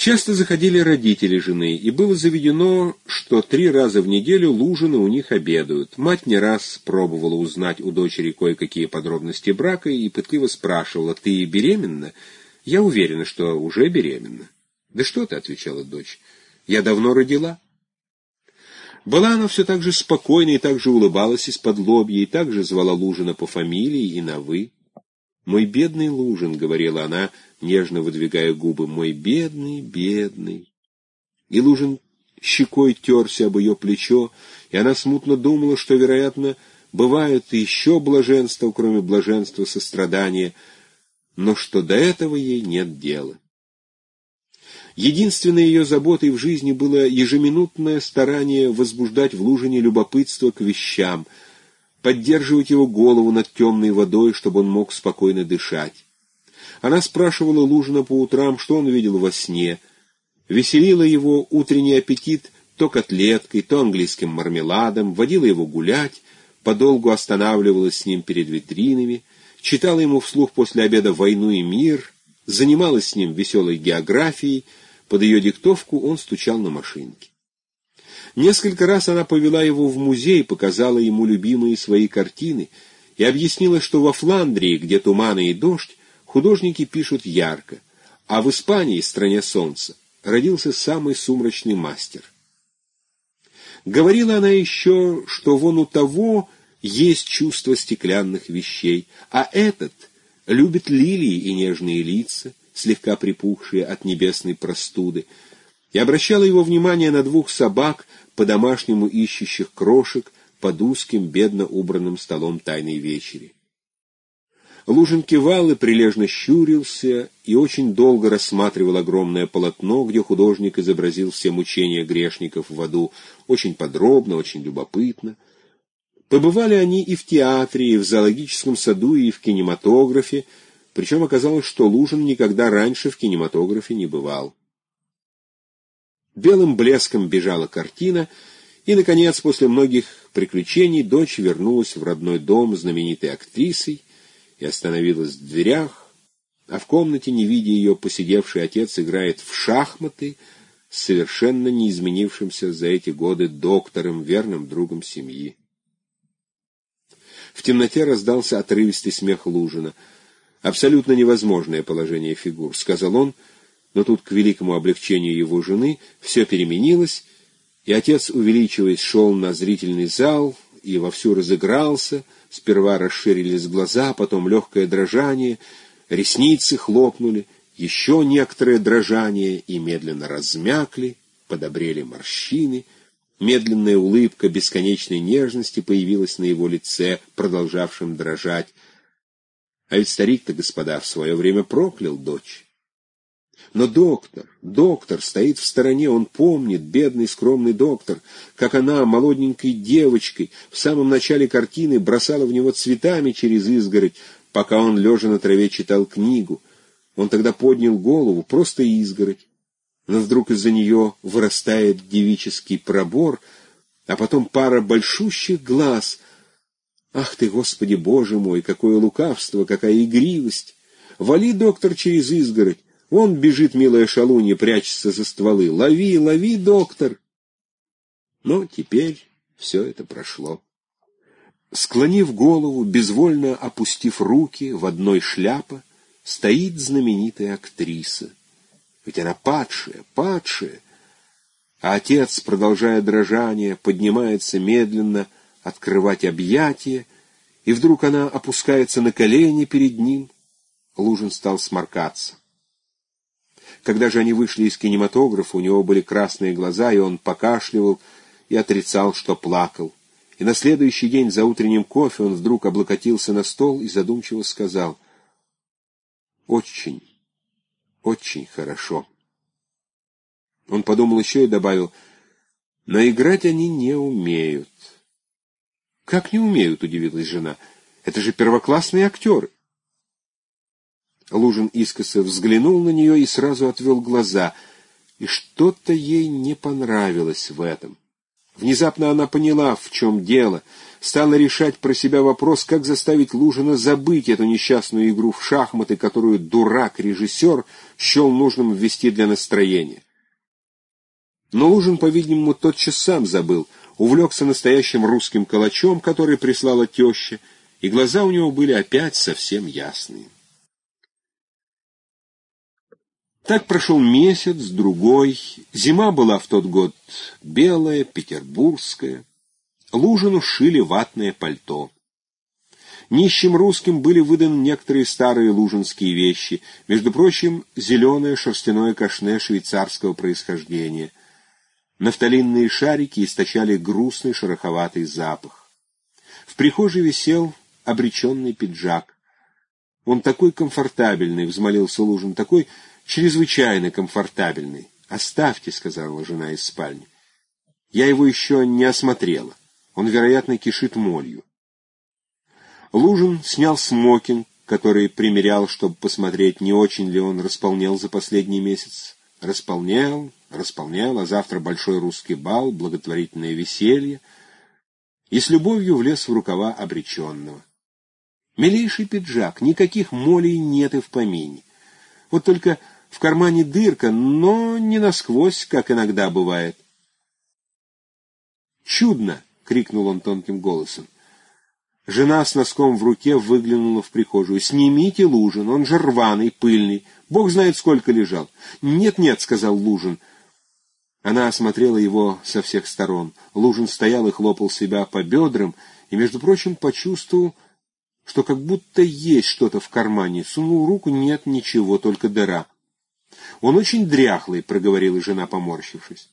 Часто заходили родители жены, и было заведено, что три раза в неделю Лужины у них обедают. Мать не раз пробовала узнать у дочери кое-какие подробности брака и пытливо спрашивала, «Ты беременна?» «Я уверена, что уже беременна». «Да что ты?» — отвечала дочь. «Я давно родила». Была она все так же спокойна и так же улыбалась из-под лобья, и так же звала Лужина по фамилии и на «вы». «Мой бедный Лужин», — говорила она, нежно выдвигая губы, «мой бедный, бедный». И Лужин щекой терся об ее плечо, и она смутно думала, что, вероятно, бывают еще блаженства, кроме блаженства сострадания, но что до этого ей нет дела. Единственной ее заботой в жизни было ежеминутное старание возбуждать в Лужине любопытство к вещам — поддерживать его голову над темной водой, чтобы он мог спокойно дышать. Она спрашивала Лужина по утрам, что он видел во сне. Веселила его утренний аппетит то котлеткой, то английским мармеладом, водила его гулять, подолгу останавливалась с ним перед витринами, читала ему вслух после обеда «Войну и мир», занималась с ним веселой географией, под ее диктовку он стучал на машинке. Несколько раз она повела его в музей, показала ему любимые свои картины и объяснила, что во Фландрии, где туманы и дождь, художники пишут ярко, а в Испании, стране солнца, родился самый сумрачный мастер. Говорила она еще, что вон у того есть чувство стеклянных вещей, а этот любит лилии и нежные лица, слегка припухшие от небесной простуды, и обращала его внимание на двух собак, по-домашнему ищущих крошек под узким, бедно убранным столом тайной вечери. Лужин кивал и прилежно щурился, и очень долго рассматривал огромное полотно, где художник изобразил все мучения грешников в аду, очень подробно, очень любопытно. Побывали они и в театре, и в зоологическом саду, и в кинематографе, причем оказалось, что Лужин никогда раньше в кинематографе не бывал. Белым блеском бежала картина, и, наконец, после многих приключений, дочь вернулась в родной дом знаменитой актрисой и остановилась в дверях, а в комнате, не видя ее, посидевший отец играет в шахматы с совершенно не изменившимся за эти годы доктором, верным другом семьи. В темноте раздался отрывистый смех Лужина. «Абсолютно невозможное положение фигур», — сказал он, — но тут, к великому облегчению его жены, все переменилось, и отец, увеличиваясь, шел на зрительный зал и вовсю разыгрался, сперва расширились глаза, потом легкое дрожание, ресницы хлопнули, еще некоторое дрожание и медленно размякли, подобрели морщины, медленная улыбка бесконечной нежности появилась на его лице, продолжавшем дрожать. А ведь старик-то, господа, в свое время проклял дочь. Но доктор, доктор стоит в стороне, он помнит, бедный скромный доктор, как она, молоденькой девочкой, в самом начале картины бросала в него цветами через изгородь, пока он, лежа на траве, читал книгу. Он тогда поднял голову, просто изгородь. Но вдруг из-за нее вырастает девический пробор, а потом пара большущих глаз. Ах ты, Господи Боже мой, какое лукавство, какая игривость! Вали, доктор, через изгородь, Вон бежит милая шалунья, прячется за стволы. Лови, лови, доктор! Но теперь все это прошло. Склонив голову, безвольно опустив руки, в одной шляпа, стоит знаменитая актриса. Ведь она падшая, падшая. А отец, продолжая дрожание, поднимается медленно открывать объятия, и вдруг она опускается на колени перед ним. Лужин стал сморкаться. Когда же они вышли из кинематографа, у него были красные глаза, и он покашливал и отрицал, что плакал. И на следующий день за утренним кофе он вдруг облокотился на стол и задумчиво сказал «Очень, очень хорошо». Он подумал еще и добавил «Но играть они не умеют». «Как не умеют?» — удивилась жена. «Это же первоклассные актеры». Лужин искоса взглянул на нее и сразу отвел глаза, и что-то ей не понравилось в этом. Внезапно она поняла, в чем дело. стала решать про себя вопрос, как заставить Лужина забыть эту несчастную игру в шахматы, которую дурак-режиссер счел нужным ввести для настроения. Но Лужин, по-видимому, тотчас сам забыл, увлекся настоящим русским калачом, который прислала теща, и глаза у него были опять совсем ясные. Так прошел месяц, другой. Зима была в тот год белая, петербургская. Лужину шили ватное пальто. Нищим русским были выданы некоторые старые лужинские вещи, между прочим, зеленое шерстяное кашне швейцарского происхождения. Нафталинные шарики источали грустный шероховатый запах. В прихожей висел обреченный пиджак. Он такой комфортабельный, взмолился Лужин, такой чрезвычайно комфортабельный. «Оставьте», — сказала жена из спальни. «Я его еще не осмотрела. Он, вероятно, кишит молью». Лужин снял смокинг, который примерял, чтобы посмотреть, не очень ли он располнел за последний месяц. Располнел, располнел, а завтра большой русский бал, благотворительное веселье. И с любовью влез в рукава обреченного. Милейший пиджак, никаких молей нет и в помине. Вот только в кармане дырка, но не насквозь, как иногда бывает. «Чудно!» — крикнул он тонким голосом. Жена с носком в руке выглянула в прихожую. «Снимите Лужин, он же рваный, пыльный. Бог знает, сколько лежал». «Нет-нет», — сказал Лужин. Она осмотрела его со всех сторон. Лужин стоял и хлопал себя по бедрам, и, между прочим, почувствовал, что как будто есть что-то в кармане. Сунул руку — нет, ничего, только дыра. Он очень дряхлый, — проговорила жена, поморщившись.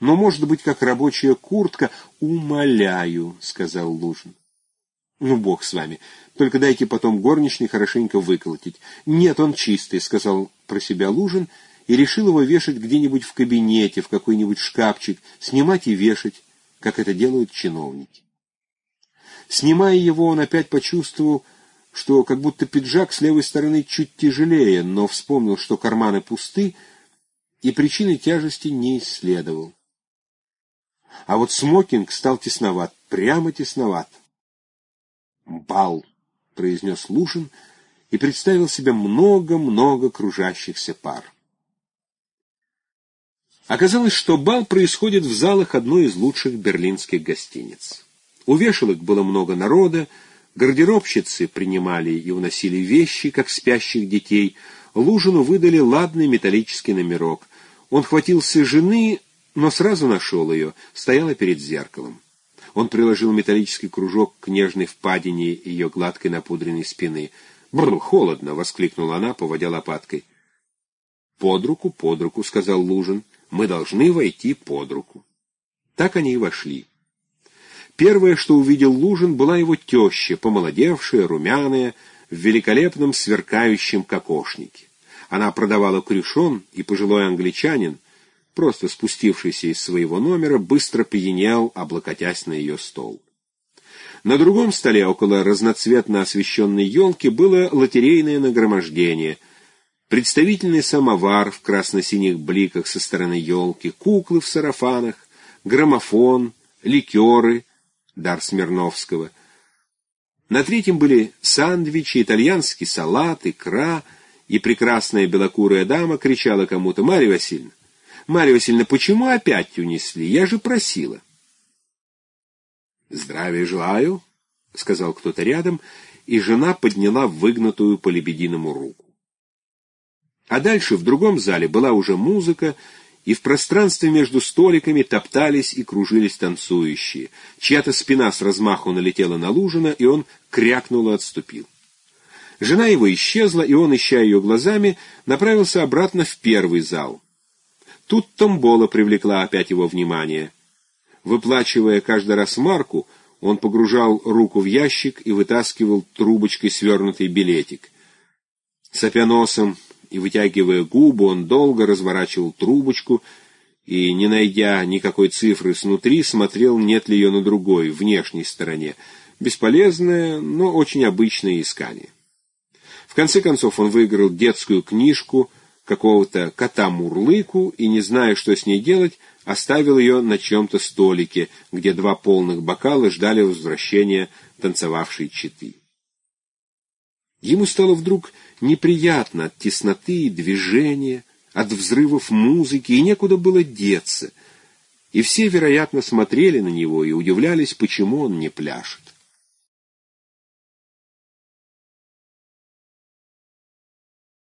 Но, может быть, как рабочая куртка. Умоляю, — сказал Лужин. Ну, бог с вами. Только дайте потом горничной хорошенько выколотить. Нет, он чистый, — сказал про себя Лужин, и решил его вешать где-нибудь в кабинете, в какой-нибудь шкафчик, снимать и вешать, как это делают чиновники. Снимая его, он опять почувствовал, что как будто пиджак с левой стороны чуть тяжелее, но вспомнил, что карманы пусты, и причины тяжести не исследовал. А вот смокинг стал тесноват, прямо тесноват. «Бал», — произнес Лужин и представил себе много-много кружащихся пар. Оказалось, что бал происходит в залах одной из лучших берлинских гостиниц. У вешалок было много народа, Гардеробщицы принимали и уносили вещи, как спящих детей. Лужину выдали ладный металлический номерок. Он хватился жены, но сразу нашел ее, стояла перед зеркалом. Он приложил металлический кружок к нежной впадине ее гладкой напудренной спины. «Бррр, холодно!» — воскликнула она, поводя лопаткой. «Под руку, под руку», — сказал Лужин. «Мы должны войти под руку». Так они и вошли. Первое, что увидел Лужин, была его теща, помолодевшая, румяная, в великолепном сверкающем кокошнике. Она продавала крюшон, и пожилой англичанин, просто спустившийся из своего номера, быстро пьянел, облокотясь на ее стол. На другом столе, около разноцветно освещенной елки, было лотерейное нагромождение, представительный самовар в красно-синих бликах со стороны елки, куклы в сарафанах, граммофон, ликеры — дар Смирновского. На третьем были сандвичи, итальянский салат, икра, и прекрасная белокурая дама кричала кому-то «Марья Васильевна! Марья Васильевна, почему опять унесли? Я же просила!» «Здравия желаю!» — сказал кто-то рядом, и жена подняла выгнутую по лебединому руку. А дальше в другом зале была уже музыка, и в пространстве между столиками топтались и кружились танцующие. Чья-то спина с размаху налетела на Лужина, и он крякнул и отступил. Жена его исчезла, и он, ища ее глазами, направился обратно в первый зал. Тут Томбола привлекла опять его внимание. Выплачивая каждый раз марку, он погружал руку в ящик и вытаскивал трубочкой свернутый билетик. Сопя носом, и, вытягивая губы, он долго разворачивал трубочку и, не найдя никакой цифры снутри, смотрел, нет ли ее на другой, внешней стороне. Бесполезное, но очень обычное искание. В конце концов он выиграл детскую книжку какого-то кота-мурлыку и, не зная, что с ней делать, оставил ее на чем-то столике, где два полных бокала ждали возвращения танцевавшей читы. Ему стало вдруг неприятно от тесноты и движения, от взрывов музыки, и некуда было деться. И все, вероятно, смотрели на него и удивлялись, почему он не пляшет.